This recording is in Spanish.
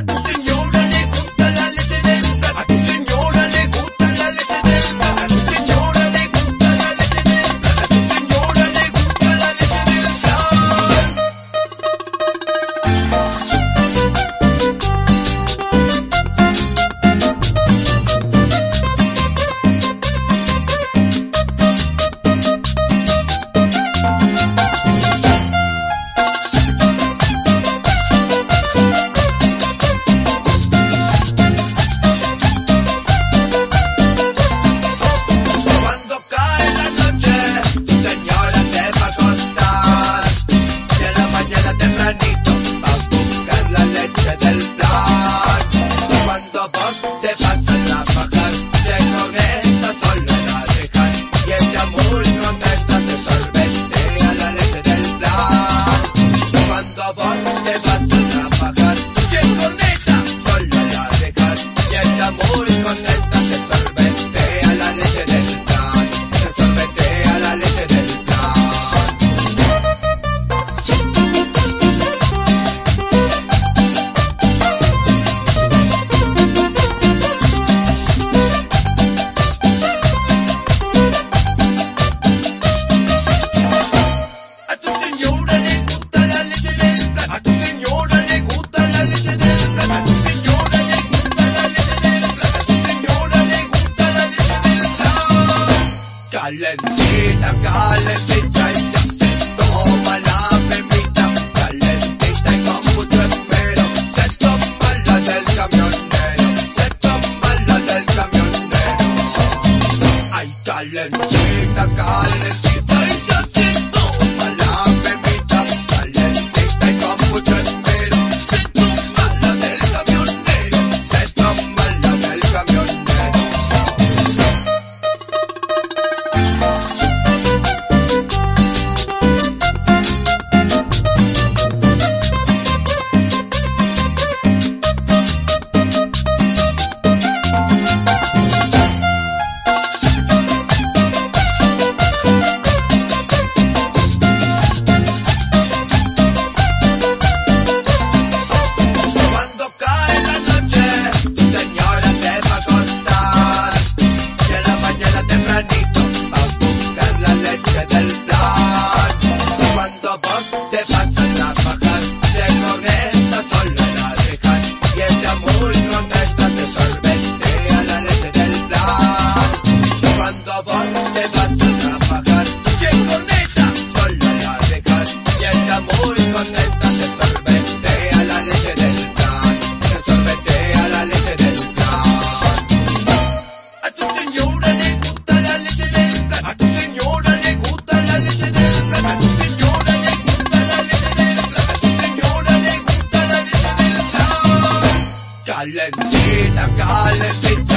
Adonis. calentita, calentita. señora le gusta la leche del plan. A tu señora le gusta la leche del plan. Tu señora le gusta la leche del plan. Tu señora le gusta la leche del plan. Calentita, calentita.